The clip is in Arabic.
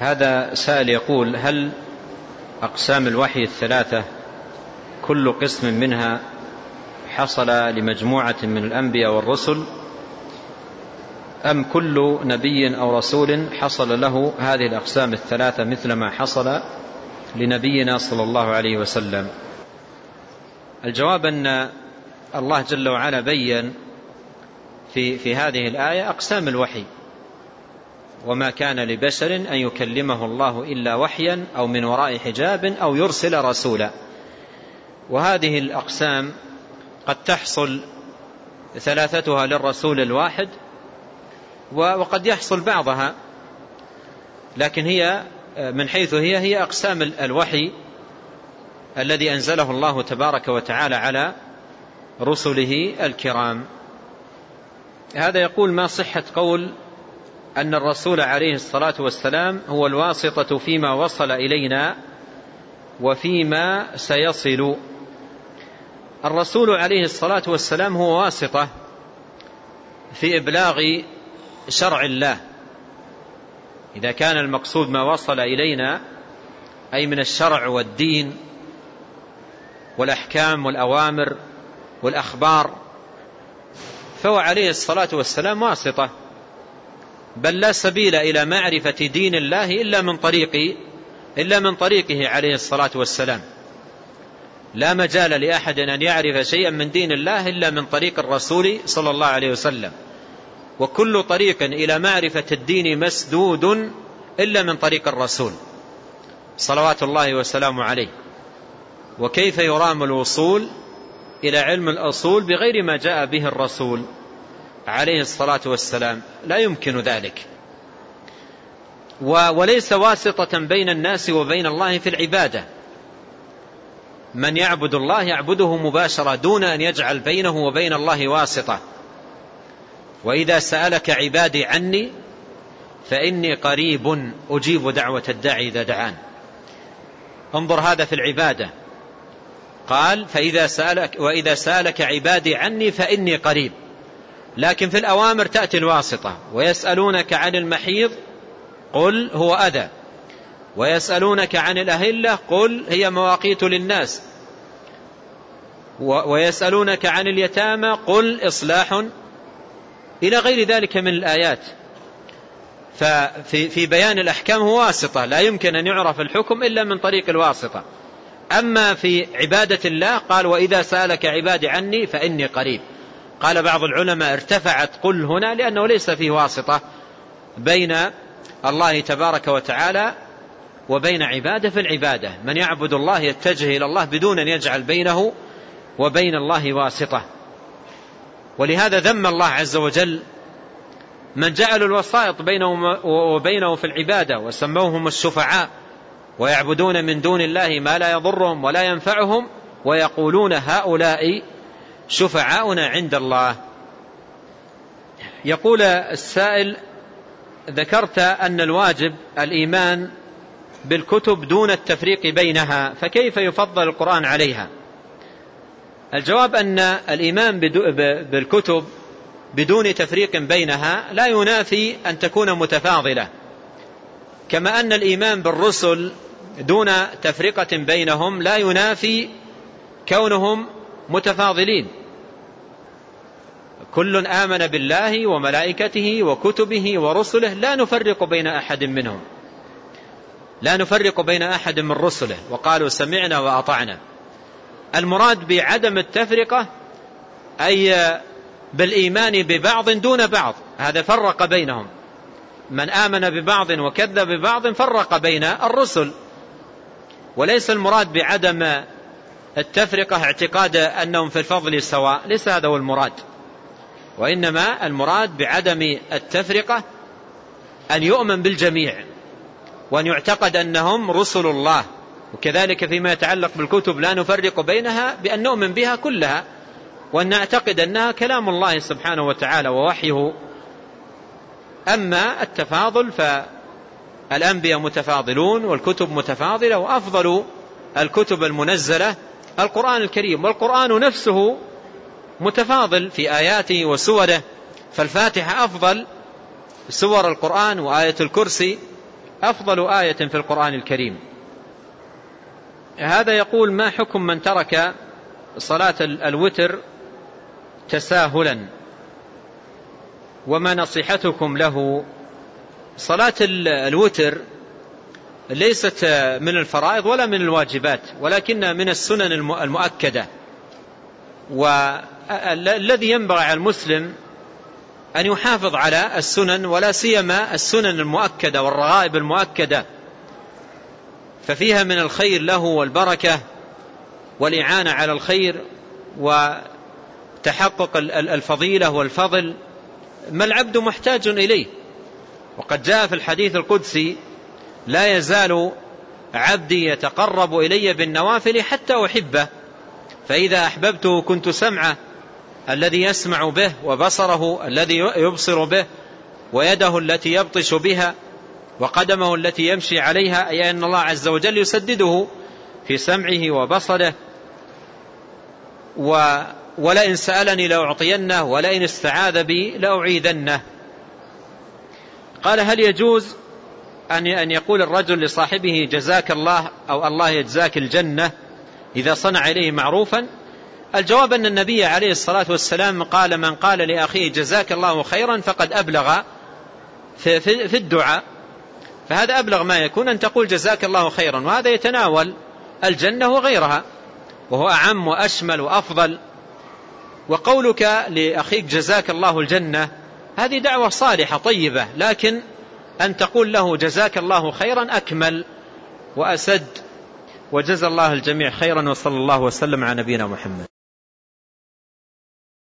هذا سائل يقول هل أقسام الوحي الثلاثة كل قسم منها حصل لمجموعة من الأنبياء والرسل؟ أم كل نبي أو رسول حصل له هذه الأقسام الثلاثة مثل ما حصل لنبينا صلى الله عليه وسلم؟ الجواب أن الله جل وعلا بين في, في هذه الآية أقسام الوحي. وما كان لبشر أن يكلمه الله إلا وحيا أو من وراء حجاب أو يرسل رسولا. وهذه الأقسام قد تحصل ثلاثتها للرسول الواحد وقد يحصل بعضها لكن هي من حيث هي هي أقسام الوحي الذي أنزله الله تبارك وتعالى على رسله الكرام. هذا يقول ما صحة قول أن الرسول عليه الصلاة والسلام هو الواسطة فيما وصل إلينا وفيما سيصل. الرسول عليه الصلاة والسلام هو واسطة في إبلاغ شرع الله. إذا كان المقصود ما وصل إلينا أي من الشرع والدين والأحكام والأوامر والأخبار فهو عليه الصلاة والسلام واسطة. بل لا سبيل إلى معرفة دين الله إلا من طريق إلا من طريقه عليه الصلاة والسلام. لا مجال لأحد أن يعرف شيئا من دين الله إلا من طريق الرسول صلى الله عليه وسلم. وكل طريق إلى معرفة الدين مسدود إلا من طريق الرسول. صلوات الله وسلامه عليه. وكيف يرام الوصول إلى علم الأصول بغير ما جاء به الرسول؟ عليه الصلاة والسلام لا يمكن ذلك. وليس واسطة بين الناس وبين الله في العبادة. من يعبد الله يعبده مباشرة دون أن يجعل بينه وبين الله واسطة. وإذا سألك عبادي عني فإني قريب أجيب دعوة الداعي إذا دعان. انظر هذا في العبادة. قال فإذا سألك وإذا سألك عبادي عني فإني قريب. لكن في الأوامر تأتي الواسطة. ويسألونك عن المحيض قل هو أذى. ويسألونك عن الأهلة قل هي مواقيت للناس. ويسألونك عن اليتامى قل إصلاح إلى غير ذلك من الآيات. ففي في بيان الأحكام هو واسطة لا يمكن أن يعرف الحكم إلا من طريق الواسطة. أما في عبادة الله قال وإذا سألك عبادي عني فإني قريب. قال بعض العلماء ارتفعت قل هنا لأنه ليس فيه واسطة بين الله تبارك وتعالى وبين عباده في العبادة من يعبد الله يتجه إلى الله بدون أن يجعل بينه وبين الله واسطة. ولهذا ذم الله عز وجل من جعلوا الوسائط بينه وبينه في العبادة وسموهم الشفعاء ويعبدون من دون الله ما لا يضرهم ولا ينفعهم ويقولون هؤلاء شفعاؤنا عند الله. يقول السائل ذكرت أن الواجب الإيمان بالكتب دون التفريق بينها فكيف يفضل القرآن عليها؟ الجواب أن الإيمان بالكتب بدون تفريق بينها لا ينافي أن تكون متفاضلة. كما أن الإيمان بالرسل دون تفرقة بينهم لا ينافي كونهم متفاضلين. كل آمن بالله وملائكته وكتبه ورسله لا نفرق بين أحد منهم. لا نفرق بين أحد من رسله. وقالوا سمعنا وأطعنا. المراد بعدم التفرقة أي بالإيمان ببعض دون بعض. هذا فرق بينهم. من آمن ببعض وكذب ببعض فرق بين الرسل. وليس المراد بعدم التفرقة اعتقاد أنهم في الفضل سواء ليس هذا هو المراد. وإنما المراد بعدم التفرقة أن يؤمن بالجميع وأن يعتقد أنهم رسل الله. وكذلك فيما يتعلق بالكتب لا نفرق بينها بأن نؤمن بها كلها وأن نعتقد أنها كلام الله سبحانه وتعالى ووحيه. أما التفاضل فالأنبياء متفاضلون والكتب متفاضلة وأفضل الكتب المنزلة القرآن الكريم والقرآن نفسه متفاضل في آياته وسوره فالفاتحة أفضل سور القرآن وآية الكرسي أفضل آية في القرآن الكريم. هذا يقول ما حكم من ترك صلاة الوتر تساهلا؟ وما نصيحتكم له؟ صلاة الوتر ليست من الفرائض ولا من الواجبات ولكنها من السنن المؤكدة. والذي ينبغي على المسلم أن يحافظ على السنن ولا سيما السنن المؤكدة والرغائب المؤكدة. ففيها من الخير له والبركة والإعانة على الخير وتحقق الفضيلة والفضل ما العبد محتاج إليه. وقد جاء في الحديث القدسي لا يزال عبدي يتقرب إلي بالنوافل حتى أحبه. فإذا أحببته كنت سمعه الذي يسمع به وبصره الذي يبصر به ويده التي يبطش بها وقدمه التي يمشي عليها أي أن الله عز وجل يسدده في سمعه وبصره. ولئن سألني لأعطينه ولئن استعاذ بي لأعيذنه. قال هل يجوز أن يقول الرجل لصاحبه جزاك الله أو الله يجزاك الجنة إذا صنع إليه معروفا. الجواب أن النبي عليه الصلاة والسلام قال من قال لأخيه جزاك الله خيرا فقد أبلغ في, في, في الدعاء. فهذا أبلغ ما يكون أن تقول جزاك الله خيرا وهذا يتناول الجنة وغيرها وهو أعم وأشمل وأفضل. وقولك لأخيك جزاك الله الجنة هذه دعوة صالحة طيبة لكن أن تقول له جزاك الله خيرا أكمل وأسد. وجزى الله الجميع خيرا وصلى الله وسلم على نبينا محمد.